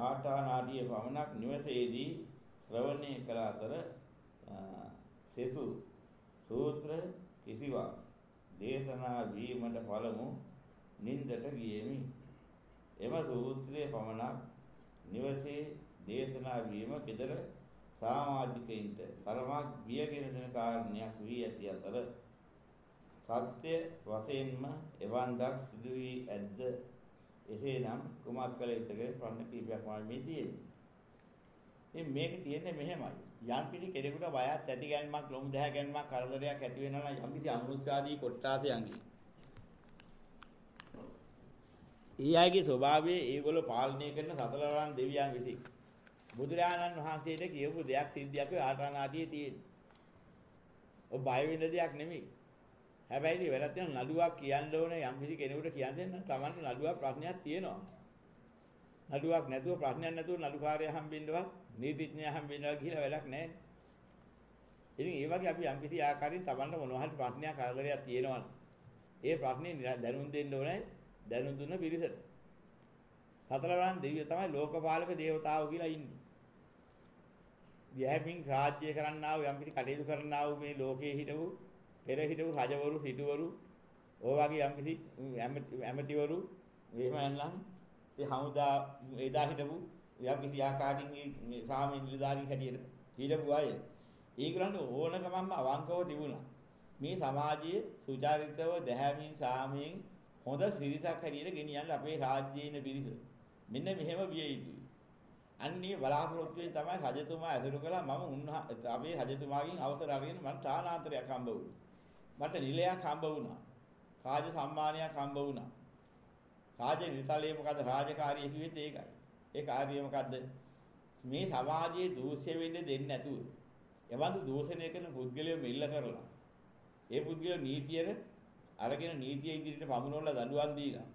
ආටානාදී පමණක් නිවසේදී ශ්‍රවණය කළ අතර සෙසු සූත්‍ර කිසිවක් දේශනා වීමට පළමු නින්දට ගියෙමි. එම සූත්‍රයේ පමණක් නිවසේ දේශනා වීම කෙදර සමාජිකයින්ට තරමක් බියගෙන දෙන කාරණයක් වී ඇති අතර සත්‍ය වශයෙන්ම එවන්දක් සිදු වී ඇද්ද එසේනම් කුමක් කළ යුතුද ප්‍රශ්න කීපයක් මම මේ තියෙන්නේ. ඉතින් මේක තියෙන්නේ මෙහෙමයි. යම් කිසි කෙනෙකුට බයක් ඇති ගැනීමක් ලොමු දැහ ගැනීමක් කරදරයක් ඇති වෙනවා නම් යම් කිසි අනුස්සාදී කොට්ටාසයන්ගේ. ඒ අයගේ ස්වභාවය ඒගොල්ලෝ පාලනය කරන සතරවරන් දෙවියන් විසින්. බුදුරජාණන් වහන්සේට කියපු දෙයක් සිද්ධියක් ආටානාටියේ තියෙන්නේ. ඔය බය වෙන දෙයක් නෙමෙයි. හැබැයි ඉතින් වැරද්ද වෙන නඩුවක් කියන්න ඕනේ යම් කිසි කෙනෙකුට කියන්න දෙන්න තමන්ට නඩුවක් ප්‍රශ්නයක් තියෙනවා. නඩුවක් නැතුව ප්‍රශ්නයක් නැතුව නඩුකාරය හම්බෙන්නවත් නීතිඥයා හම්බෙන්නවා කියලා වැඩක් නැහැ. ඉතින් ඒ වගේ අපි යම් කිසි ආකාරයෙන් තමන්ට මොනවා හරි ප්‍රශ්නයක් ආදරයක් තියෙනවා. ඒ ප්‍රශ්නේ දැනුම් දෙන්න ඕනේ දැනුම් දුන්න පිරිසට. සතරවරන් දෙවියෝ තමයි ලෝකපාලක දේවතාවෝ කියලා ඉන්නේ. දියහැමින් රාජ්‍ය කරන්නා වූ යම් කිසි කටයුතු කරන්නා වූ මේ ලෝකයේ හිටවු පෙර හිටපු රජවරු සිටවරු ඔය වගේ යම්කිසි ඇමතිවරු එහෙම නැත්නම් ඒ හමුදා එදා හිටපු යම්කිසි ආකාරයෙන් මේ සාමීන් නිලධාරී හැටියට හිටපු අය ඒගොල්ලන්ට ඕනකමම අවංකව තිබුණා. මේ සමාජයේ සුචාරිතව දැහැමින් සාමයෙන් හොඳ සිරිතක් හැටියට ගෙනියන්න අපේ රාජ්‍යයේ ඉන්න පිරිස. මෙන්න මෙහෙම විය යුතුයි. අන්නේ බලාපොරොත්තුෙන් තමයි රජතුමා ඇසුරු කළා මම උන්හ අපේ රජතුමාගෙන් අවසර අරගෙන මට තානාන්තරයක් හම්බ වුණා. මට නිලයක් හම්බ වුණා. රාජ සම්මානයක් හම්බ වුණා. රාජ නිතලයේ මොකද රාජකාරිය කිව්වෙත් ඒකයි. ඒ කාර්යය මොකද්ද? මේ සමාජයේ දූෂ්‍ය වෙන්න දෙන්නේ නැතුව. එවන්දු දූෂණය කරන පුද්ගලයෝ මෙල්ල කරලා. ඒ පුද්ගලයෝ නීතියට අරගෙන නීතිය ඉදිරියට පමුණවලා දඬුවම් දීලා.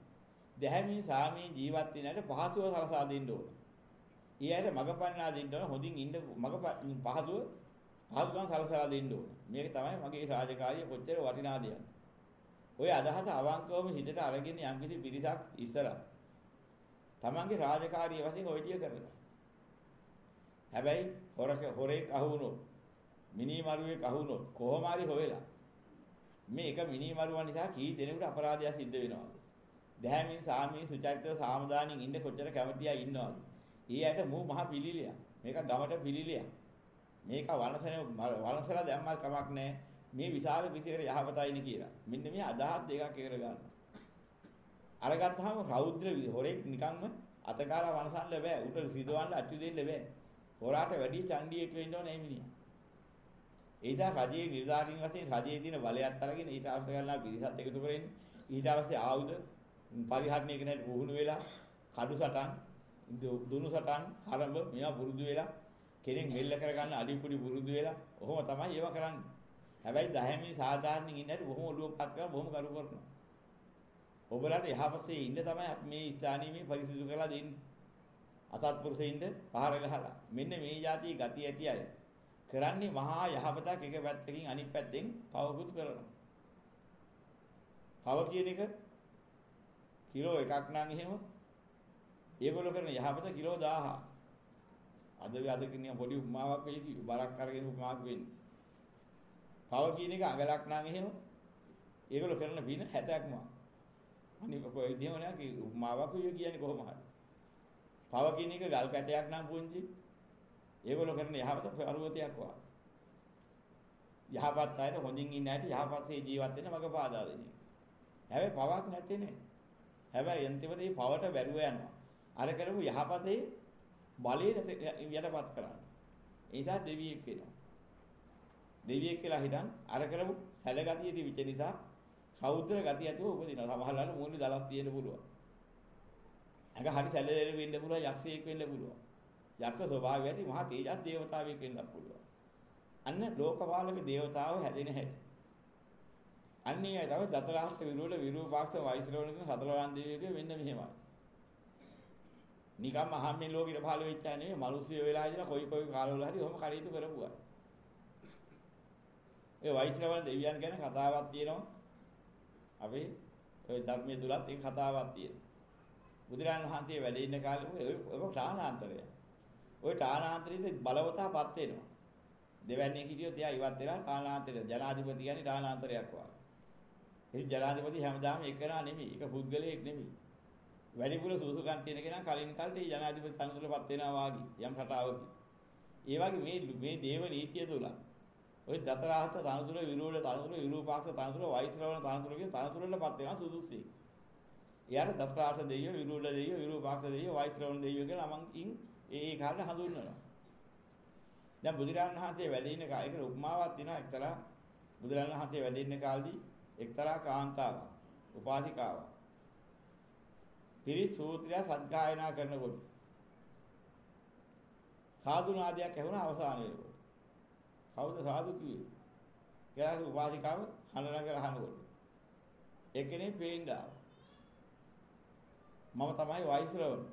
දැහැමින් සාමී ජීවත් වෙනට පහසුව සලසා දෙන්න ඕන. ඊයට මගපන්නා දෙන්න ඕන හොඳින් ඉන්න මග පහසුව පහසුකම් සලසලා දෙන්න ඕන. මේක තමයි මගේ රාජකාරිය කොච්චර වටිනා දෙයක්ද. ওই අදහස අවංකවම හිතට අරගෙන යම්කිසි පිරිසක් ඉස්සරහ. තමන්ගේ රාජකාරිය වශයෙන් ඔය ටික කරනවා. හැබැයි හොරක හොරෙක් අහුනොත් මිනිමරුවෙක් අහුනොත් කොහොම හරි හොයලා මේ එක මිනිමරුවන් නිසා කී දෙනෙකුට අපරාධයක් සිද්ධ වෙනවද? දැහැමින් සාමී සුචරිතව සාමදානින් ඉන්න කොච්චර කැමතියි ඉන්නවද? ඊයට මූ මහ පිළිලියක්. මේක ගමට පිළිලියක්. මේක වනසන වනසලා දැම්මත් කමක් නැහැ. මේ විශාල පිටිකර යහපතයිනි කියලා. මෙන්න මේ අදහස් දෙකක් එකර ගන්න. අරගත්තාම රෞද්‍ර හොරෙක් නිකන්ම අතකාර වනසන්න බෑ. උට රිදවන්න අච්චු දෙන්න බෑ. හොරාට වැඩි චණ්ඩියෙක් වෙන්න ඕනේ මිනිහා. ඒ නිසා රජයේ නිලධාරීන් වශයෙන් රජයේ දින බලයත් අරගෙන ඊට අවශ්‍ය කරනා පිරිසත් එකතු කරගෙන ඊට අවශ්‍ය ආයුධ පරිහරණය කරන්නට පුහුණු වෙලා කඩු සටන් දුනු සටන් ආරම්භ මේවා පුරුදු වෙලා කෙනෙක් මෙල්ල කරගන්න අඩිපුඩි පුරුදු වෙලා ඔහොම තමයි ඒව කරන්නේ. හැබැයි දහමී සාධාරණින් ඉන්නට බොහොම ඔළුව පත් කරලා බොහොම කරු කරනවා. ඔබලාට යහපතේ ඉන්න තමයි මේ ස්ථානීය මේ පරිසුදු කරලා දෙන්නේ. අසත්පුරුෂයින්ද පහර ගහලා. මෙන්න මේ જાතිය ගති ඇති අය. කරන්නේ මහා යහපතක් එක පැත්තකින් අනිත් පැත්තෙන් පවකුත් කරනවා. පව කියන එක කිලෝ එකක් නම් එහෙම ඒගොල්ලෝ කරන යහපත කිලෝ 1000. අද අද කියන පොඩි උපමාවක් වෙයි කි බරක් අරගෙන උපමාවක් වෙන්නේ. පව කියන එක අඟලක් නම් එහෙම ඒගොල්ලෝ කරන බින 70ක්ම. අනික කොයි විදිහම නෑ කි උපමාවක් වෙයි කියන්නේ කොහොම හරි. පව කියන එක ගල් කැටයක් නම් පුංචි. ඒගොල්ලෝ කරන යහපත පර්වතයක් වගේ. යහපත් අයට හොඳින් ඉන්න හැටි යහපත්සේ ජීවත් වෙන්න මග පාදා දෙන එක. හැබැයි පවක් නැත්තේ නේ. හැබැයි අන්තිමට මේ පවට බැරුව යනවා. අර කරපු යහපතේ බලේ යටපත් කරන්නේ. ඒ නිසා දෙවියෙක් වෙනවා. දෙවියෙක් කියලා හිටන් අර කරමු සැලගතිය තිබිච්ච නිසා සෞද්‍ර ගතිය ඇතුව උපදිනවා. සමහරවල් මූණේ දලක් තියෙන්න පුළුවන්. අඟ හරි සැලෙලෙල වෙන්න පුළුවන් යක්ෂයෙක් වෙන්න පුළුවන්. යක්ෂ ස්වභාවය ඇති මහා තේජස් දේවතාවෙක් වෙන්නත් පුළුවන්. අන්න ලෝකපාලක දේවතාව හැදෙන හැටි. අන්නේ අය තමයි දතරාහත් විරෝධ විරූපාක්ෂ වෛශ්‍රවණ කියන සතරවරන් දෙවියෝ වෙන්න මෙහෙමයි. නිකම්ම අහම්මෙන් ලෝකෙට පහළ වෙච්ච අය නෙමෙයි මිනිස්සු වෙලා ඉඳලා කොයි කොයි කාලවල හරි ඔහොම කටයුතු කරපුවා. ඒ වෛශ්‍රවණ දෙවියන් ගැන කතාවක් තියෙනවා. අපි ওই ධර්මයේ තුලත් ඒ කතාවක් තියෙනවා. බුදුරජාණන් වහන්සේ වැඩ ඉන්න කාලේ ඔය ඔය ඨානාන්තරය. ඔය ඨානාන්තරයේ බලවතාපත් වෙනවා. දෙවැන්නේ හිටියොත් එයා ඉවත් වෙලා ඨානාන්තරය ජනාධිපති කියන්නේ ඨානාන්තරයක් වගේ. ඉතින් ජනාධිපති හැමදාම එකනා නෙමෙයි. ඒක පුද්ගලයෙක් නෙමෙයි. වැඩිපුර සුසුකම් තියෙන කෙනා කලින් කල්ට ඒ ජනාධිපති තනතුරපත් වෙනවා වාගේ යම් රටාවකින්. ඒ වගේ මේ මේ දේව නීතිය තුල ওই දතරාහත තනතුර විරෝධ තනතුර විරූපාක්ෂ තනතුර වෛශ්‍රවණ තනතුර කියන තනතුරවලපත් වෙනවා සුදුසුයි. එයාට දතරාහත දෙයියෝ විරෝධ දෙයියෝ විරූපාක්ෂ දෙයියෝ වෛශ්‍රවණ දෙයියෝ කියලා ළමන්කින් ඒ ඒ කාලේ හඳුන්වනවා. දැන් බුදුරජාණන් වහන්සේ වැඩ ඉන්න කාලේ උපමාවක් දෙනවා එක්තරා බුදුරජාණන් වහන්සේ වැඩ ඉන්න කාලේදී එක්තරා කාන්තාවක් උපාසිකාවක් පිරිත් සූත්‍රය සත්ගායනා කරනකොට සාදු නාදයක් ඇහුණා අවසාන වෙනකොට. කවුද සාදු කිව්වේ? කියලා උපාසිකාව හඬනගර අහනකොට. එක්කෙනෙක් පේන්න ආවා. මම තමයි වෛශ්‍රවණ.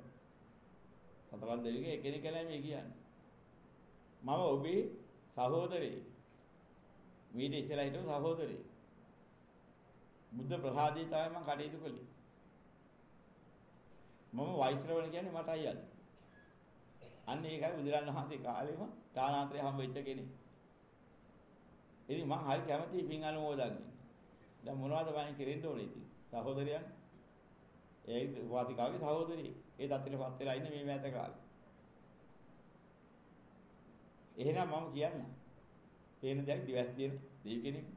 සතරන් දෙවියන්ගේ එක්කෙනෙක් කියලා මේ කියන්නේ. මම ඔබේ සහෝදරයෙක්. මීට ඉස්සෙල්ලා හිටපු සහෝදරයෙක්. බුද්ධ ප්‍රසාදී තමයි මම කටයුතු කළේ. මම වෛශ්‍රවණ කියන්නේ මට අයියද? අන්න ඒකයි බුදුරන් වහන්සේ කාලෙම දානාන්තරය හම්බ වෙච්ච කෙනෙක්. ඉතින් මම හරි කැමතියි පින් අනුමෝදන් වෙන්න. දැන් මොනවද මම කෙරෙන්න ඕනේ ඉතින්? සහෝදරයන් ඒ වාසිකාගේ සහෝදරිය. ඒ දත්තලපත් වෙලා ඉන්නේ මේ මෑත කාලේ. එහෙනම් මම කියන්න. පේන දෙයක් දිවස් තියෙන දෙවි කෙනෙක්.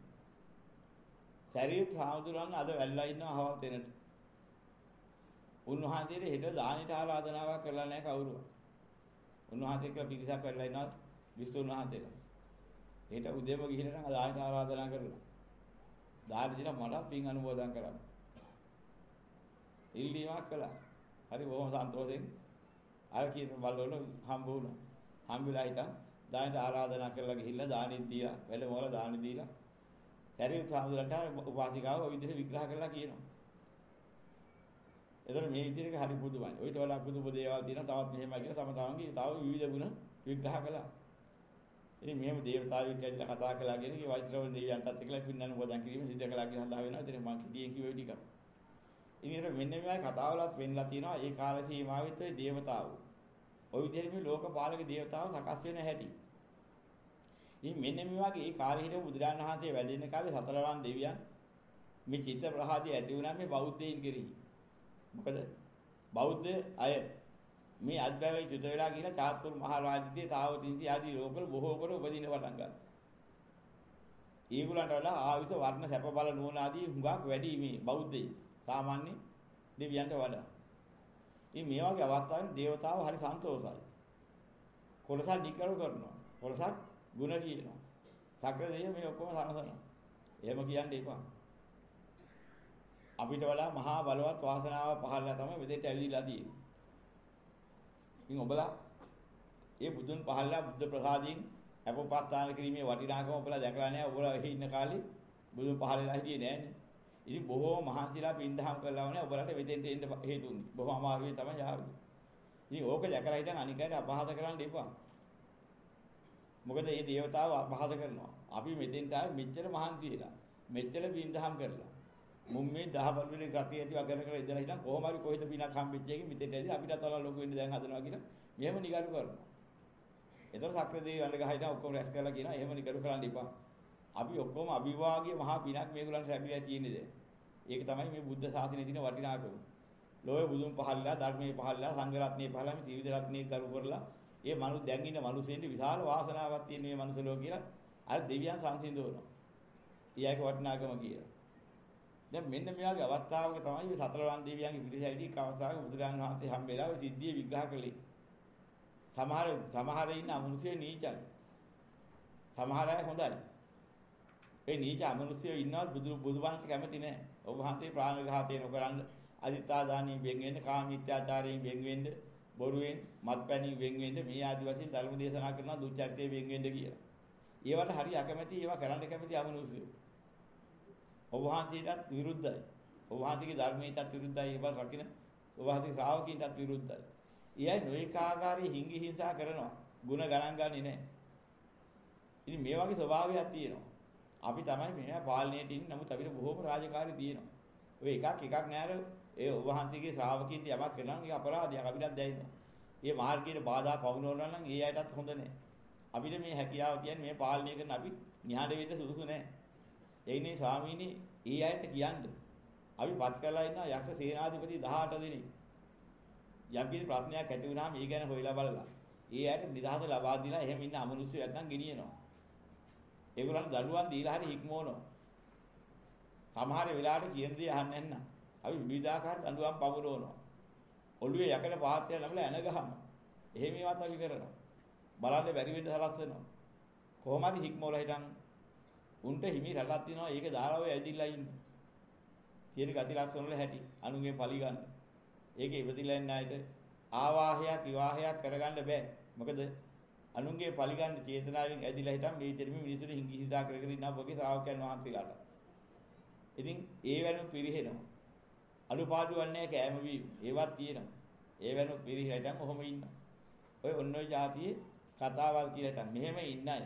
ශරීර සාමුදුරන් අද වැල්ලා ඉන්නවා අහවල් තැනට. උන්වහන්සේට හෙට දානෙට ආරාධනාවක් කරලා නැහැ කවුරුවත්. උන්වහන්සේ කියලා පිරිසක් කරලා ඉනවා විසුණු වහන්සේලා. හෙට උදේම ගිහින් නම් දානෙට ආරාධනා කරලා. දාන දින මට පින් අනුමෝදන් කරන්න. ඉල්ලීමක් කළා. හරි බොහොම සන්තෝෂෙන් අර කියන බල්වල හම්බ වුණා. හම්බෙලා හිටන් දානෙට ආරාධනා කරලා ගිහිල්ලා දානෙත් දීලා වැඩ මොකල දානෙ දීලා. හැරි සාමුදුරන්ට උපාධිකාව ওই විදිහට විග්‍රහ කරලා කියනවා. එතකොට මේ විදිහට හරි පුදුමයි. ඔයිට වඩා පුදුම දේවල් තියෙනවා. තවත් මෙහෙමයි කියලා තම තමන්ගේ තව විවිධ ගුණ විග්‍රහ කළා. ඉතින් මෙහෙම දේවතාවෙක් ඇවිල්ලා කතා කළා කියන එක වෛශ්‍රව දෙවියන්ටත් එක්කලා පින්නන වදන් කිරීම සිද්ධ කළා කියලා හදා වෙනවා. ඉතින් මම කිඩියෙන් කිව්ව ටික. ඉතින් මෙන්න මේ කතාවලත් වෙන්නලා තියෙනවා. ඒ කාල සීමාවෙත් ඔය දේවතාවෝ. ඔය විදිහට මේ ලෝකපාලක දේවතාවෝ සකස් වෙන හැටි. ඉතින් මෙන්න මේ වගේ ඒ කාලේ හිටපු බුදුරජාණන් වහන්සේ වැඩ ඉන්න කාලේ සතරවන් දෙවියන් මේ චිත්ත ප්‍රහාදී ඇති වුණා මේ බෞද්ධයින් කෙරෙහි. මොකද බෞද්ධ අය මේ අද්භවයේ යුද වෙලා ගිහිලා චාතුර් මහ රාජ්‍යයේ තාවතින්සි ආදී ලෝකවල බොහෝ කොට උපදින පටන් ගත්තා. ඒගොල්ලන්ට වඩා ආයුධ වර්ණ සැප බල නුවණ ආදී හුඟක් වැඩි මේ බෞද්ධයි. සාමාන්‍ය දෙවියන්ට වඩා. ඉතින් මේ වගේ අවස්ථාවේ දේවතාව හරි සන්තෝෂයි. කොලසක් නිකරු කරනවා. කොලසක් ಗುಣ කියනවා. සක්‍ර දෙය මේ ඔක්කොම සනසනවා. එහෙම කියන්න එපා. අපිට වඩා මහා බලවත් වාසනාව පහළලා තමයි මෙතෙන්ට ඇවිල්ලා තියෙන්නේ. ඉතින් ඔබලා ඒ බුදුන් පහළලා බුද්ධ ප්‍රසාදයෙන් අපෝපස්ථාන කිරීමේ වටිනාකම ඔබලා දැකලා නැහැ. ඔබලා එහි ඉන්න කාලේ බුදුන් පහළලා හිටියේ නෑනේ. ඉතින් බොහෝ මහන්සිලා පින්දහම් කළා වුණේ ඔබලට මෙතෙන්ට එන්න හේතුුනේ. බොහෝ අමාරුවෙන් තමයි ආවේ. ඉතින් ඕක දැකලා හිටන් අනිකට අපහාස කරන්න එපා. මොකද මේ දේවතාව අපහාස කරනවා. අපි මෙතෙන්ට ආවේ මෙච්චර මහන්සි වෙලා. මෙච්චර පින්දහම් කරලා. මුම් මේ දහවල් වෙලේ රටේ ඇති වගන කර ඉඳලා හිටන් කොහොම හරි කොහෙද පිනක් හම්බෙච්ච එකකින් මෙතෙන්ට ඇදී අපිට තවලා ලොකු වෙන්න දැන් හදනවා කියලා මෙහෙම නිගරු කරනවා. ඒතර සක්‍රදේවි වණ්ඩ ගහිට ඔක්කොම රැස් කරලා කියනවා එහෙම නිගරු කරන්න එපා. අපි ඔක්කොම අභිවාගිය මහා පිනක් මේගොල්ලන්ට ලැබිලා තියෙන්නේ දැන්. ඒක තමයි මේ බුද්ධ ශාසනයේ තියෙන වටිනාකම. ලෝය බුදුන් පහළලා ධර්මයේ පහළලා සංඝ රත්නයේ පහළලා මේ ත්‍රිවිධ රත්නයේ කරු කරලා ඒ මනු දැන් ඉන්න මිනිස්සුන්ට විශාල වාසනාවක් තියෙන මේ මනුස්සලෝ කියලා අර දෙවියන් සංසිඳවනවා. ඊයක වටිනාකම කියලා. දැන් මෙන්න මේ වගේ අවස්ථාවක තමයි මේ සතරවන් දෙවියන්ගේ පිළිසැවිලි කවදාක බුදුරජාණන් වහන්සේ හම්බෙලා ඔය සිද්ධිය විග්‍රහ කළේ. සමහර සමහර ඉන්න අමනුෂ්‍ය නීචයි. සමහර අය හොඳයි. ඒ නීච අමනුෂ්‍යය ඉන්නවත් බුදු බුදුබණට කැමති නැහැ. ඔබ වහන්සේ ප්‍රාණඝාතය නොකරන්න, අදිත්‍යාදානී වෙන් වෙන්න, කාමීත්‍යාචාරයෙන් වෙන් වෙන්න, බොරුවෙන්, මත්පැනි වෙන් වෙන්න මේ ආදි වශයෙන් ධර්ම දේශනා කරනවා දුච්චරිතයෙන් වෙන් වෙන්න කියලා. ඒවට හරි අකමැති ඒවා කරන්න කැමති අමනුෂ්‍යයෝ. ඔබ වහන්සේටත් විරුද්ධයි. ඔබ වහන්සේගේ ධර්මයටත් විරුද්ධයි. ඒවා රකින්න ඔබ වහන්සේ ශ්‍රාවකීන්ටත් විරුද්ධයි. ඊයයි නොඑක ආකාරයේ හිංගි හිංසා කරනවා. ಗುಣ ගණන් ගන්නේ නැහැ. ඉතින් මේ වගේ ස්වභාවයක් තියෙනවා. අපි තමයි මෙයා පාලනයට ඉන්නේ. නමුත් අපිට බොහොම රාජකාරී තියෙනවා. ඔය එකක් එකක් නෑර ඒ ඔබ වහන්සේගේ ශ්‍රාවකින්ට යමක් කරනවා නම් ඒ අපරාධයක් අපිටත් දැනෙනවා. මේ මාර්ගයේ බාධා පවුනවනවා නම් ඒ අයටත් හොඳ නැහැ. අපිට මේ හැකියාව කියන්නේ මේ පාලනය කරන අපි නිහඬ වෙන්න සුදුසු නැහැ. ඒ ඉන්නේ ස්වාමීනි ඒ අයට කියන්නේ. අපි පත් කරලා ඉන්න යක්ෂ සේනාධිපති 18 දෙනෙක්. යම් කිසි ප්‍රශ්නයක් ඇති වුණාම ඒ ගැන හොයලා බලලා ඒ අයට නිදහස ලබා දීලා එහෙම ඉන්න අමනුෂ්‍ය නැත්නම් ගෙනියනවා. ඒගොල්ලන් දරුවන් දීලා හරි හික්මවනවා. සමහර වෙලාවට කියන දේ අහන්නේ නැත්නම් අපි විවිධාකාර දඬුවම් පමුණවනවා. ඔළුවේ යකඩ පාත්‍රය ළමලා එන ගහම. එහෙම ඒවත් අපි කරනවා. බලන්න බැරි වෙන්න සලස්වනවා. කොහොම හරි හික්මවලා හිටන් උන්ට හිමි රටක් තියෙනවා ඒක දාලා ඔය ඇදිලා ඉන්න. තියෙන ගති ලක්ෂණ වල හැටි අනුගේ පලි ගන්න. ඒකේ ඉවතිලා ඉන්න අයට ආවාහයක් විවාහයක් කරගන්න බෑ. මොකද අනුන්ගේ පලි ගන්න චේතනාවෙන් ඇදිලා හිටන් මේ දෙරිම මිනිසුන් හිඟි හිතා කර කර ඉන්නා වගේ ශ්‍රාවකයන් වහන්සේලාට. ඉතින් ඒ වෙනුම් පිරිහෙනවා. අනුපාඩුවක් නැහැ කෑම වීම. ඒවත් තියෙනවා. ඒ වෙනුම් පිරිහෙටන් ඔහොම ඉන්නවා. ඔය ඔන්න ඔය જાතියේ කතාවල් කියලා හිටන් මෙහෙම ඉන්න අය.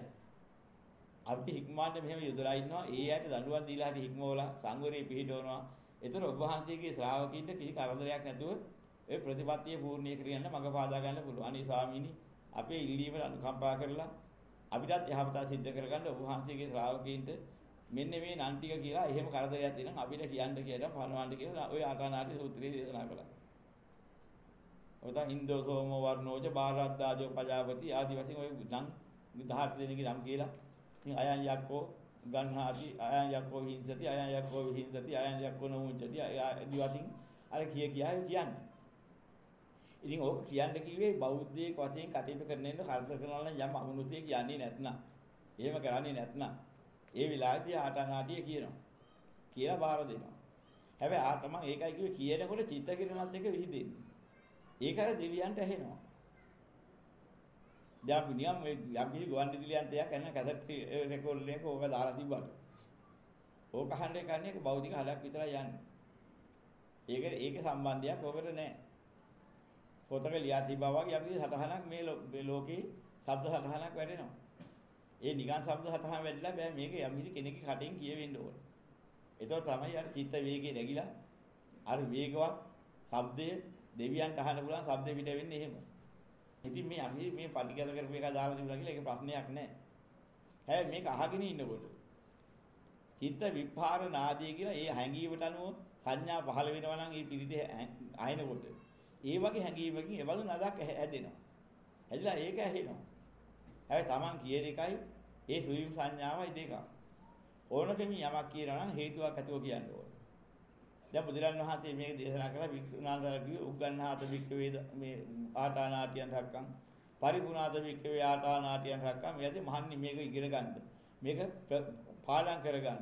අපි හික්මාන්න මෙහෙම යොදලා ඉන්නවා. ඒ ඇයට දඬුවම් දීලා හරි හික්මවලා සංවරේ පිළිදවනවා. ඒතර ඔබ වහන්සේගේ ශ්‍රාවකින්ට කිසි කරදරයක් නැතුව ඒ ප්‍රතිපත්තිය පූර්ණිය කරගන්න මඟ පාදා ගන්න පුළුවන්. අනේ ස්වාමීනි අපේ ඉල්ලීමට අනුකම්පා කරලා අපිටත් යහපත සිද්ධ කරගන්න ඔබ වහන්සේගේ ශ්‍රාවකීන්ට මෙන්න මේ නන් ටික කියලා එහෙම කරදරයක් තියෙනම් අපිට කියන්න කියලා පනවන්න කියලා ඔය ආකානාටි සූත්‍රයේ දේශනා කළා. ඔය තමයි ඉන්දෝ සෝමෝ වර්ණෝජ බාරද්දාජෝ පජාපති ආදි වශයෙන් ඔය නම් 18 දෙනෙක්ගේ නම් කියලා. ඉතින් අයන් යක්කෝ ගන්හාති අයන් යක්කෝ හිංසති අයන් යක්කෝ විහිංසති අයන් යක්කෝ නොමුංචති ආදි වශයෙන් අර කිය කියා කියන්නේ. ඉතින් ඕක කියන්න කිව්වේ බෞද්ධයෙක් වශයෙන් කටයුතු කරන ඉන්න කරදර කරනවා නම් යම් අමනුෂ්‍යයෙක් කියන්නේ නැත්නම්. එහෙම කරන්නේ නැත්නම්. ඒ විලායදී ආටනාටිය කියනවා. කියලා බාර දෙනවා. හැබැයි ආට මම ඒකයි කිව්වේ කියනකොට චිත්ත කිරණත් එක විහිදෙන්නේ. ඒක අර දෙවියන්ට ඇහෙනවා. දැන් අපි නියම් මේ යම් කිසි ගුවන් විදුලියන්තයක් කරන කැසට් රෙකෝඩර් එකක ඕක දාලා තිබ්බට. ඕක අහන්නේ කන්නේ ඒක භෞතික හලක් විතරයි යන්නේ. ඒක ඒකේ සම්බන්ධයක් ඔකට නැහැ. පොතක ලියා තිබ්බා වගේ අපි සටහනක් මේ ලෝකේ ශබ්ද සටහනක් වැඩෙනවා. ඒ නිකන් ශබ්ද සටහන් වැඩිලා බෑ මේක යම් කිසි කෙනෙක්ගේ කටින් කියවෙන්න ඕන. ඒතකොට තමයි අර චිත්ත වේගය නැగిලා අර වේගවත් ශබ්දයේ දෙවියන්ට අහන්න පුළුවන් ශබ්ද පිට වෙන්නේ එහෙම. ඉතින් මේ අපි මේ පටිගත කරපු එක දාලා තිබුණා කියලා ඒක ප්‍රශ්නයක් නෑ. හැබැයි මේක අහගෙන ඉන්නකොට චිත්ත විපාර නාදී කියලා ඒ හැඟීමට අනුව සංඥා පහළ වෙනවා නම් ඒ පිළිදේ අහිනකොට ඒ වගේ හැඟීමකින් එවලු නදක් හැදෙනවා. හැදිලා ඒක ඇහෙනවා. හැබැයි Taman කියන එකයි ඒ සුවිම් සංඥාවයි දෙක. ඕනකමින් යමක් කියනවා නම් හේතුවක් ඇතුව කියන්න ඕන. දැන් බුදුරන් වහන්සේ මේක දේශනා කළා වික්ෂුණාන්තර කිව්වේ උග්ගන්හාත වික්කවේද මේ ආටානාටියන් රක්කම් පරිපුණාත වික්කවේ ආටානාටියන් රක්කම් මේකදී මහන්නේ මේක ඉගෙන ගන්න. මේක පාඩම් කරගන්න.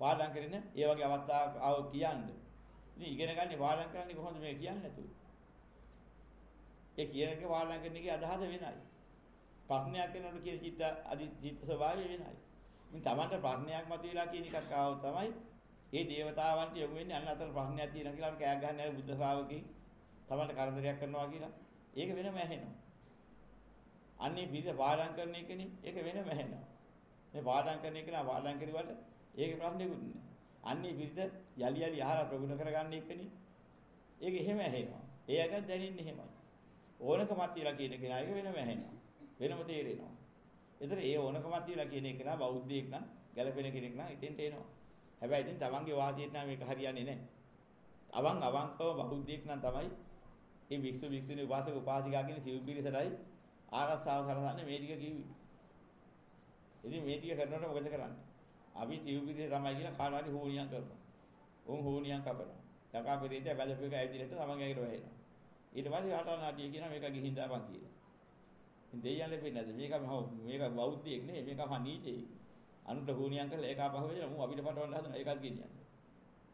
පාඩම් කරගෙන ඒ වගේ අවස්ථාවක් ආව කියන්න. ඉතින් ඉගෙන ගන්න පාඩම් කරන්නේ කොහොමද මේ කියන්නේ නැතුව? ඒ කියන එක පාඩම් කරන එකේ අදහස වෙනයි. ප්‍රඥාවක් වෙනකොට කියන චිත්ත අදි චිත්ත ස්වභාවය වෙනයි. ඉතින් Tamanට ප්‍රඥාවක් මතුවලා කියන එකක් ආවොත් තමයි ඒ දේවතාවන්ට යොමු වෙන්නේ අන්න අතර ප්‍රඥාවක් තියෙනවා කියලා කෑ ගහන්නේ අර බුද්ධ ශ්‍රාවකෙක් Tamanට කරදරයක් කරනවා කියලා. ඒක වෙනම ඇහෙනවා. අන්නේ පිළිද පාඩම් කරන එකනේ ඒක වෙනම ඇහෙනවා. මේ පාඩම් කරන එක නා පාඩම් කරුවට ඒකේ ප්‍රශ්නයක්වත් නෑ. අන්නේ පිළිද යලි යලි ආහාර ප්‍රගුණ කරගන්න එකනේ. ඒක එහෙම ඇහෙනවා. ඒ අයට දැනෙන්නේ එහෙමයි. ඕනකමක් තියලා කියන කෙනා එක වෙනම ඇහෙනවා. වෙනම තේරෙනවා. ඒතර ඒ ඕනකමක් තියලා කියන එක නා බෞද්ධයෙක් නම් ගැළපෙන කෙනෙක් නම් ඉතින් තේනවා. හැබැයි ඉතින් තමන්ගේ වාසියට නම් මේක හරියන්නේ නැහැ. අවන් අවංකව බෞද්ධයෙක් නම් තමයි මේ වික්ෂු වික්ෂුණී උපාසක උපාසිකා කියන සිව් පිරිසටයි ආරක්ෂාව සලසන්නේ මේ ටික කිව්වේ. ඉතින් මේ ටික කරනකොට මොකද කරන්නේ? අපි සිව් පිරිස තමයි කියලා කාට හරි හෝනියම් කරනවා. උන් හෝනියම් කපනවා. යකා පෙරේත බැලපු එක ඇවිදිනට තමන්ගේ ඇඟට වැහෙනවා. ඊට පස්සේ ආටානාටිය කියන මේක ගිහින් දාපන් කියලා. ඉතින් දෙයියන් ලැබෙන්නේ නැද්ද? මේක මේක බෞද්ධයෙක් නෙවෙයි මේක මහා නීචයෙක්. අනුට හුණියම් කරලා ඒක ආපහු වෙලා මු අපිට පටවන්න හදන ඒකත් ගෙනියන්න.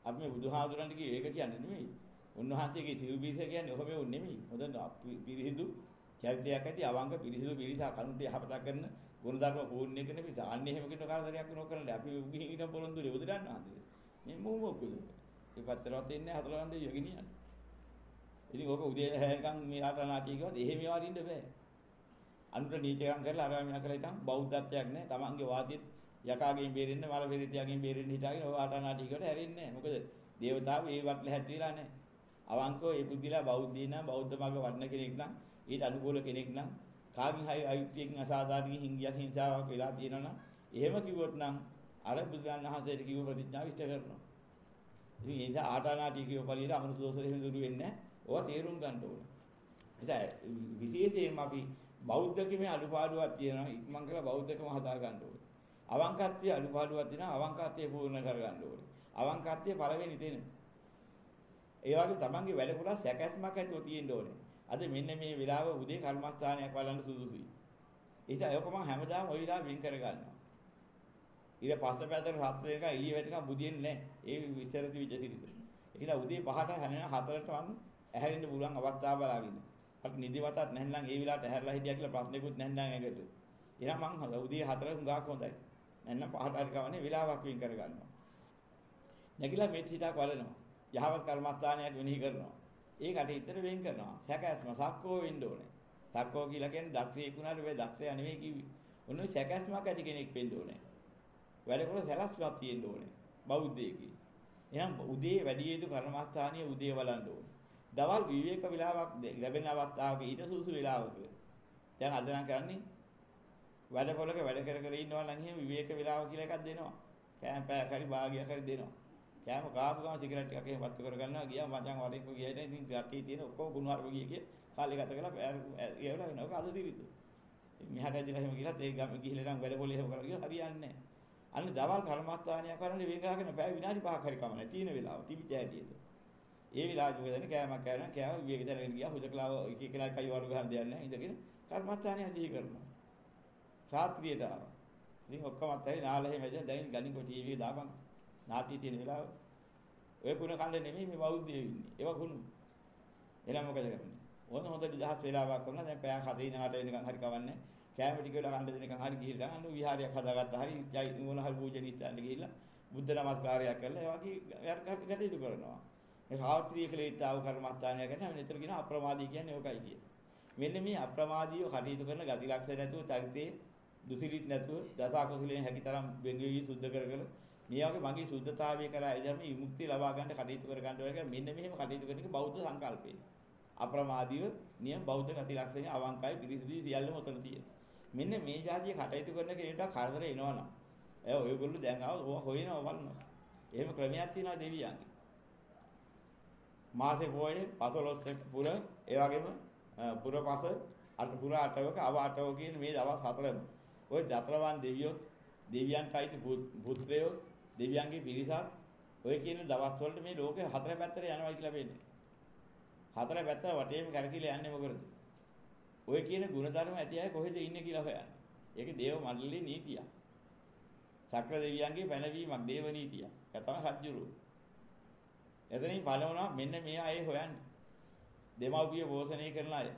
අපි මේ බුදුහාමුදුරන්ට කිව්වේ ඒක කියන්නේ නෙමෙයි. උන්වහන්සේගේ සිව්බීස කියන්නේ ඔහොම උන් නෙමෙයි. හොඳ පිරිහිදු චරිතයක් ඇති අවංග පිරිහිදු පිරිස කනුට යහපත කරන ගුණධර්ම පූර්ණ්‍ය කරන පිරිස. අන්න එහෙම කියන කරදරයක් නොකරන්න අපි ගිහින් ඉන්න පොරොන්දුනේ බුදුරන් වහන්සේ. මේ මෝ මොකද? ඒ පත්තරවත් ඉන්නේ හතරලන් දෙවියෝ ගෙනියන්නේ. ඉතින් ඕක උදේ හැයකම් මේ ආටනාටිය කිව්වද එහෙම ඒවා අරින්න බෑ. අනුට නීචකම් කරලා අරවා මෙයා කරලා ඉතින් බෞද්ධත්වයක් නෑ. තමන්ගේ වාදියේ යකාගෙන් බේරෙන්න මල පෙරිතයාගෙන් බේරෙන්න හිතාගෙන ඔය ආටනාටිකට හැරෙන්නේ නැහැ. මොකද දේවතාවෝ ඒ වටල හැටිලා නැහැ. අවංකව ඒ පුද්ගලයා බෞද්ධ නම් බෞද්ධ මාර්ග වඩන කෙනෙක් නම් ඊට අනුකූල කෙනෙක් නම් කාගෙන් හරි අයුක්තියකින් අසාධාරණකින් හිංගියක් හිංසාවක් වෙලා තියෙනවා නම් එහෙම කිව්වොත් නම් අර බුදුරන් වහන්සේට කිව්ව ප්‍රතිඥාව ඉෂ්ට කරනවා. ඉතින් ඒ නිසා ආටානාටි කියව පළියට අමෘත දෝෂ දෙහිම දුරු වෙන්නේ නැහැ. ඕවා තේරුම් ගන්න ඕනේ. ඉතින් විශේෂයෙන්ම අපි බෞද්ධකමේ අනුපාඩුවක් තියෙනවා ඉක්මන් කරලා බෞද්ධකම හදා ගන්න ඕනේ. අවංකත්වයේ අනුපාඩුවක් තියෙනවා අවංකත්වයේ පූර්ණ කර ගන්න ඕනේ. අවංකත්වයේ පළවෙනි දෙන. ඒ වගේ තමන්ගේ වැඩ පුරා සැකැස්මක් ඇතුව තියෙන්න ඕනේ. අද මෙන්න මේ වෙලාව උදේ කර්මස්ථානයක් බලන්න සුදුසුයි. ඒක ඒක මම හැමදාම ওই වෙලාව වින් කර ගන්නවා. ඊට පස්ස පැත්තට රත් වෙනකන් එළිය වැටෙනකන් බුදියෙන්නේ නැහැ. ඒ විස්තරති විජ සිරිත. ඒක උදේ 5ට හැනෙන 4ට වන් ඇහැරෙන්න පුළුවන් අවස්ථාව බලාගෙන. අපි නිදිමතත් නැත්නම් ඒ වෙලාවට ඇහැරලා හිටියා කියලා ප්‍රශ්නෙකුත් නැත්නම් ඇඟට. එහෙනම් මං උදේ 4 හුඟක් හොඳයි. නැත්නම් 5ට හරි කවන්නේ වෙලාවක් වින් කර ගන්නවා. නැගිලා මේ හිතක් වලනවා. යහවත් කර්මස්ථානයක් වෙනෙහි කරනවා. ඒකට හිතට වෙන් කරනවා. සැකැස්ම සක්කෝ වෙන්න ඕනේ. සක්කෝ කියලා කියන්නේ දක්ෂයෙක් වුණාට වෙයි දක්ෂයා නෙවෙයි කිව්වේ. ඔන්න සැකැස්මක් ඇති කෙනෙක් වෙන්න ඕනේ. වැඩ කර සැලැස්මක් තියෙන්න ඕනේ. බෞද්ධයෙකි. එහෙනම් උදේ වැඩි යුතු කර්මස්ථානීය උදේ වළඳ ඕනේ. දවල් විවේක වේලාවක් ලැබෙන අවස්ථාවක ඊට සුසු වේලාවක. දැන් අද නම් කරන්නේ වැඩ පොලක වැඩ කර කර ඉන්නවා නම් එහෙම විවේක වේලාව කියලා එකක් දෙනවා. කෑම පැයක් හරි භාගයක් හරි දෙනවා. කෑම කාපු ගමන් සිගරට් එකක් එහෙම පත්තු කරගන්නවා ගියා මචං වඩේක ගියා ඉතින් ඉතින් රටේ තියෙන ඔක්කොම කුණු හරප ගිය කිය කාලේ ගත කරලා ඒවල වෙනවා. අද දිරිද. මෙහාට ඇදලා එහෙම ගිහලා ඒ ගම ගිහිල්ලා නම් වැඩ පොලේ එහෙම කරලා ගියා හරියන්නේ නැහැ. අන්න දවල් කර්මස්ථානයක් කරන්නේ වෙන් කරගෙන පැය විනාඩි 5ක් හරි කමන්නේ. තියෙන වෙලාව තිබිච්ච හැටියට. ඒ වෙලාවට මොකද වෙන්නේ කෑමක් කෑනවා කෑව විවේක දැනගෙන ගියා හුදකලාව එක එක කෙනා කයි වරු ගහන දෙයක් නැහැ ඉඳගෙන කර්මස්ථානය ඇදී කරනවා රාත්‍රියට ආවා. ඉතින් ඔක්කොම අතයි නාලෙහෙ මැද දැන් ගණි කොට ටීවී එක දාපන්? නාට්‍ය තියෙන වෙලාව. ඔය කුණ කණ්ඩ නෙමෙයි මේ බෞද්ධයෝ ඉන්නේ. ඒවා කුණු. එහෙනම් මොකද කරන්නේ? ඕන හොඳ නිදහස් වෙලාවක් කරනවා දැන් පැයක් හදින හට වෙනකන් හරි කවන්නේ. කෑම ටික වෙලා කණ්ඩ දෙනකන් හරි ගිහිල්ලා අන්න විහාරයක් හදාගත්තා හරි ජයි මොන හරි පූජනීය ස්ථානට ගිහිල්ලා බුද්ධ නමස්කාරයක් කරලා ඒ වගේ කටයුතු කරනවා. මේ රාත්‍රියේ කලීතාව කර්මස්ථානය ගැන මෙතන කියන අප්‍රමාදී කියන්නේ ඕකයි කිය. මෙන්න මේ අප්‍රමාදීව කටයුතු කරන ගති ලක්ෂණ නැතුව චරිතේ දුසිරිත් නැතුව දසකුසලයෙන් හැකිතරම් බෙන්ගෙවි සුද්ධ කරගෙන මේ වගේ මගේ සුද්ධතාවය කරා ඒ ධර්ම විමුක්තිය ලබා ගන්න කටයුතු කර ගන්න ඕන කියලා මෙන්න මෙහෙම කටයුතු කරන එක බෞද්ධ සංකල්පය. අප්‍රමාදීව නියම බෞද්ධ ගති ලක්ෂණ අවංකයි පිරිසිදුයි සියල්ලම උතන තියෙනවා. මෙන්න මේ જાතිය කටයුතු කරන කෙනෙක්ට කරදර එනවනම් ඒ ඔයගොල්ලෝ දැන් ආව හොයනවා බලනවා. එහෙම ක්‍රමයක් තියෙනවා දෙවියන්ගේ. මාසේ පොයේ 15 පුර ඒ වගේම පුරපස අට පුර අටවක අව අටවක කියන මේ දවස් හතරම ওই දතරවන් දෙවියොත් දෙවියන්ට අයිති පුත්‍රයෝ දෙවියන්ගේ පිරිසක් ඔය කියන දවස් වලට මේ ලෝකේ හතර පැත්තට යනවා කියලා වෙන්නේ. හතර පැත්තට වටේම කරකිලා යන්නේ මොකද? ඔය කියන ಗುಣධර්ම ඇති අය කොහෙද ඉන්නේ කියලා හොයන්න. ඒක දේව මණ්ඩලයේ නීතියක්. සක්‍ර දෙවියන්ගේ පැනවීමක් දේව නීතියක්. ඒක තමයි රජ්ජුරුව. එතනින් පළවනවා මෙන්න මේ අය හොයන්න. දෙමව්පිය පෝෂණය කරන අය,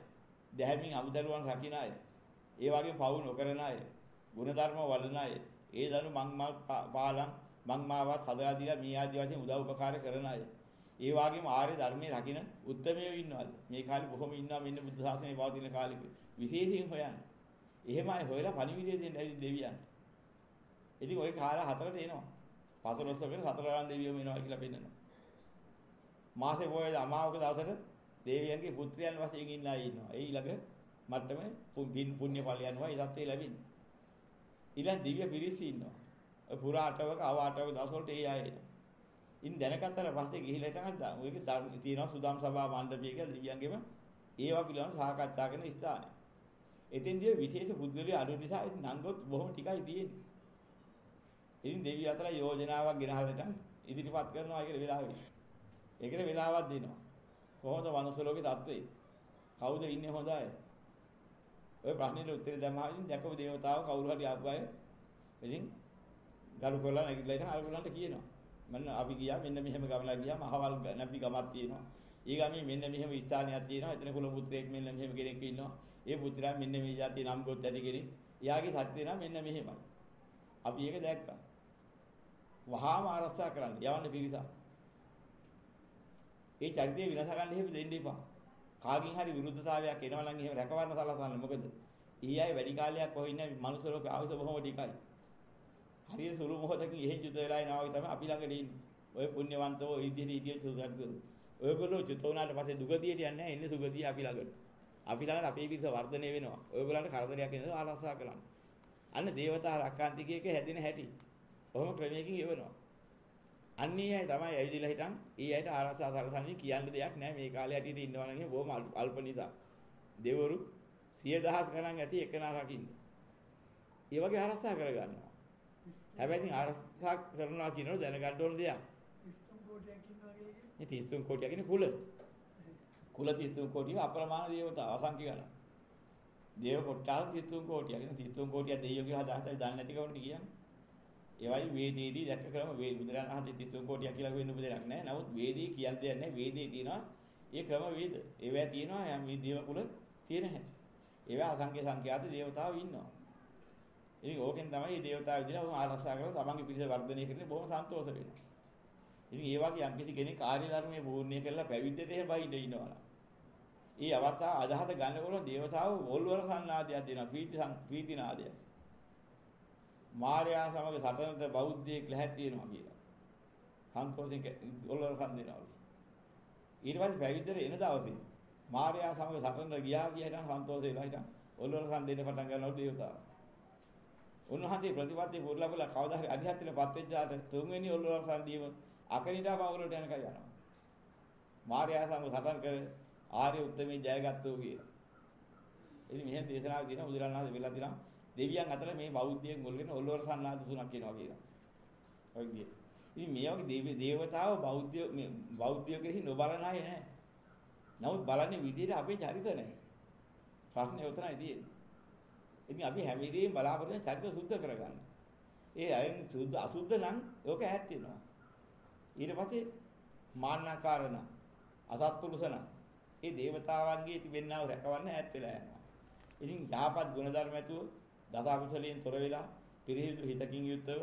දැහැමින් අමුදරුවන් රකින්න අය, ඒ වගේ පවු නොකරන අය, ගුණධර්ම වඩන අය. ඒ දරු මං මා පාලම් මං මාවත් හදලා දීලා මේ ආදි වශයෙන් උදව් උපකාර කරන අය. ඒ වගේම ආර්ය ධර්මයේ රකින්න උත්මයෝ ඉන්නවාද? මේ කාලේ බොහොම ඉන්නවා මෙන්න බුද්ධ ශාසනය පවතින කාලෙක. විශේෂයෙන් හොයන්න. එහෙම අය හොයලා පණිවිඩය දෙන්න ඇවිත් දෙවියන්. ඉතින් ওই කාලා හතරට එනවා. පසළොස්වකට සතරවරන් දෙවියෝ එනවා කියලා පෙන්නනවා. මාසේ පොයේ අමාවක දවසට දේවියන්ගේ පුත්‍රයන් වශයෙන් ඉන්න අය ඉන්නවා. ඒ ඊළඟ මට්ටමේ පුණ්‍ය ඵලයන් වයි ඉදත්තේ ලැබෙන්නේ. ඊළඟ දිව්‍ය පිරිස ඉන්නවා. ඔය පුරා අටවක අව අටවක දවසවලට ඒ අය එනවා. ඉන් දැනගත්තට පස්සේ ගිහිලා ඉතින් ඔයක තියෙනවා සුදාම් සභා මණ්ඩපය කියලා දිව්‍යංගෙම ඒවා පිළිබඳව සාකච්ඡා කරන ස්ථානය. එතෙන්දී විශේෂ පුද්ගලයා අඩු නිසා ඉතින් නංගොත් බොහොම ටිකයි තියෙන්නේ. ඉතින් දෙවියන් අතර යෝජනාවක් ගෙනහලට ඉදිරිපත් කරනවා කියලා වෙලාවෙයි. ඒකට වෙලාවක් දෙනවා. කොහොමද මනුස්ස ලෝකේ தત્ත්වය? කවුද ඉන්නේ හොඳ අය? ඔය ප්‍රශ්නෙට උත්තර දැම්මා ඉතින් දැකපු දේවතාව කවුරු හරි ආපු අය ඉතින් ගරු කරලා නැගිටලා ඉතින් අරගලන්ට කියනවා. මන්න අපි ගියා මෙන්න මෙහෙම ගමලා ගියාම අහවල් නැති ගමක් තියෙනවා. ඒ ගමේ මෙන්න මෙහෙම ස්ථානයක් තියෙනවා. එතන කුල පුත්‍රයෙක් මෙන්න මෙහෙම කෙනෙක් ඉන්නවා. ඒ පුත්‍රයා මෙන්න මේ જાතිය නම් ගොත් ඇති කෙනෙක්. එයාගේ සත්‍ය දෙනා මෙන්න මෙහෙමයි. අපි ඒක දැක්කා. වහාම ආරක්ෂා කරන්න. යවන්න පිරිසක්. ඒ චරිතය විනාශ ගන්න එහෙම දෙන්න එපා. කාගෙන් හරි විරුද්ධතාවයක් එනවා නම් එහෙම රැකවරණ සලසන්න. මොකද ඊ අය වැඩි කාලයක් කොහේ ඉන්නේ මනුස්ස ලෝක ආවස බොහොම ටිකයි. හරිය සුළු මොහොතකින් එහෙ ජුත වෙලා එනවා වගේ තමයි අපි ළඟට ඉන්නේ. ඔය පුණ්‍යවන්තෝ ඔය විදිහට ඉදිය සුසක්ද. ඔයගොල්ලෝ චුත වුණාට පස්සේ දුගතියට යන්නේ නැහැ. එන්නේ සුගතිය අපි ළඟට. අපි ළඟට අපේ පිරිස වර්ධනය වෙනවා. ඔයගොල්ලන්ට කරදරයක් එනවා ආරක්ෂා කරන්න. අන්න දේවතා රක්කාන්තිකයක හැදෙන හැටි. කොහොම ක්‍රමයකින් එවනවා. අන්නේ අය තමයි ඇවිදලා හිටන් ඒ අයට ආරක්ෂා සලසන්නේ කියන්න දෙයක් නැහැ මේ කාලේ හැටියට ඉන්නවා නම් බොහොම අල්ප නිසා. දෙවරු 10000 ගණන් ඇති එකනා රකින්න. ඒ වගේ ආරක්ෂා කරගන්නවා. හැබැයි ඉතින් ආරක්ෂා කරනවා කියනකොට දැනගන්න ඕන දෙයක්. 33 කෝටියක් ඉන්නවා කියන්නේ. මේ 33 කෝටිය කියන්නේ කුල. කුල 33 කෝටිය අප්‍රමාණ දේවතා අසංඛ්‍ය ගණන්. දේව කොට්ටාස 33 කෝටියක්. ඉතින් 33 කෝටිය දෙයියෝ කියලා හදාහතයි දන්නේ නැති කවුරුද කියන්නේ. ඒවයි වේදේදී දැක්ක ක්‍රම වේ බුදුරන් අහන්නේ 33 කෝටියක් කියලා වෙන්න උපදෙයක් නැහැ. නමුත් වේදී කියන්න දෙයක් නැහැ. වේදේ තියෙනවා. ඒ ක්‍රම වේද. ඒවැ තියෙනවා යම් දේව කුල තියෙන හැටි. ඒවා අසංඛ්‍ය සංඛ්‍යාත දේවතාවෝ ඉන්නවා. ඉතින් ඕකෙන් තමයි මේ දේවතාවෝ විදිහට උන් ආරක්ෂා කරලා තමන්ගේ පිරිස වර්ධනය කරන්නේ බොහොම සන්තෝෂ වෙනවා. ඉතින් ඒ වගේ යම් කිසි කෙනෙක් කාර්ය ධර්මයේ පූර්ණිය කරලා පැවිද්දට එහෙම බහින්න ඉන්නවා. ඒ අවස්ථාව අදහස ගන්නකොට දේවතාවෝ වොල්වර සන්නාදයක් දෙනවා. ප්‍රීති ප්‍රීති නාදයක්. මාර්යා සමග සටනට බෞද්ධයෙක් ලැහැත් තියෙනවා කියලා. සන්තෝෂෙන් වොල්වර සන් දෙනවා. ඊට පස්සේ පැවිද්දට එන දවසේ මාර්යා සමග සටනට ගියා කියලා සන්තෝෂ වෙලා හිටන් වොල්වර සන් දෙන්න පටන් ගන්නවා දේවතාවෝ. උන්වහන්සේ ප්‍රතිපත්තිය පුරලා පුරලා කවදා හරි අධිහත්ත්වයට පත් වෙච්චාට තුන්වෙනි ඔල්ලවර සන්දීම අකනිටා පවුලට යනකම් යනවා. මාර්යා සමග සටන් කර ආර්ය උත්තමේ ජයගත්තෝ කියලා. ඉතින් මෙහෙම දේශනාවක් දින බුදුරණාහි වෙලා දිනා දෙවියන් අතර මේ බෞද්ධයෙන් මුල්ගෙන ඔල්ලවර සන්නාද තුනක් කියනවා කියලා. ඔය විදිය. ඉතින් මේ වගේ දේව දේවතාව බෞද්ධ මේ බෞද්ධය කෙරෙහි නොබලන අය නෑ. නමුත් බලන්නේ විදියට අපේ චරිත නැහැ. ප්‍රශ්නේ උතරයි තියෙන්නේ. ඉතින් අපි හැම වෙලෙම බලාපොරොත්තු වෙන චරිත සුද්ධ කරගන්න. ඒ අයෙන් සුද්ධ අසුද්ධ නම් ඕක ඈත් වෙනවා. ඊට පස්සේ මාන්නකාරණ අසත්පුරුෂණ ඒ දේවතාවන්ගේ තිබෙන්නව රැකවන්න ඈත් වෙලා යනවා. ඉතින් යහපත් ගුණධර්ම ඇතුව දසකුසලයෙන් තොර වෙලා පිරිසිදු හිතකින් යුක්තව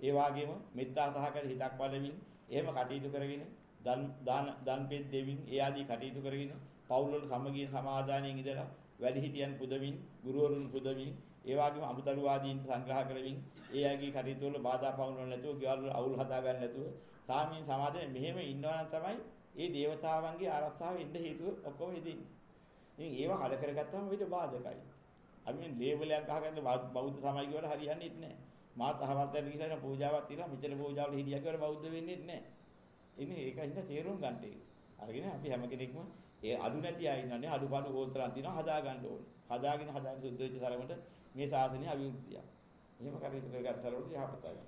ඒ වාගේම මෙත්තා සහගත හිතක් වඩමින් එහෙම කටයුතු කරගෙන දන් දාන දන් පෙත් දෙමින් ඒ ආදී කටයුතු කරගෙන පවුල් වල සමගිය සමාදානයෙන් ඉඳලා වැඩිහිටියන් පුදමින් ගුරුවරුන් පුදමින් ඒ වගේම අමුතරු වාදීන් සංග්‍රහ කරමින් ඒ අයගේ කටයුතු වල බාධා පවුනවල නැතුව ගෙවල් වල අවුල් හදා ගන්න නැතුව සාමීන් සමාදයෙන් මෙහෙම ඉන්නවා නම් තමයි ඒ దేవතාවන්ගේ ආරක්ෂාව ඉන්න හේතුව ඔක්කොම ඉදින්නේ. ඉතින් ඒව හද කරගත්තාම අපිට බාධකයි. අපි මේ ලේබලයක් අහගන්න බෞද්ධ සමාජය කියලා හරියන්නේ නැහැ. මාත් අහවත්තට ගිහලා පූජාවක් තියලා මෙච්චර පූජාවල හිටියා කියලා බෞද්ධ වෙන්නේ නැහැ. ඉතින් ඒකින්ද තේරුම් ගන්න ඒක. අරගෙන අපි හැම කෙනෙක්ම ඒ අඩු නැති අය ඉන්නන්නේ අඩුපාඩු ඕතරම් තියෙනවා හදා ගන්න ඕනේ. හදාගෙන හදාගෙන සුද්ධ වෙච්ච තරමට මේ සාසනය අභිවෘද්ධියක්. එහෙම කටයුතු කරගත්තාම යහපතයි.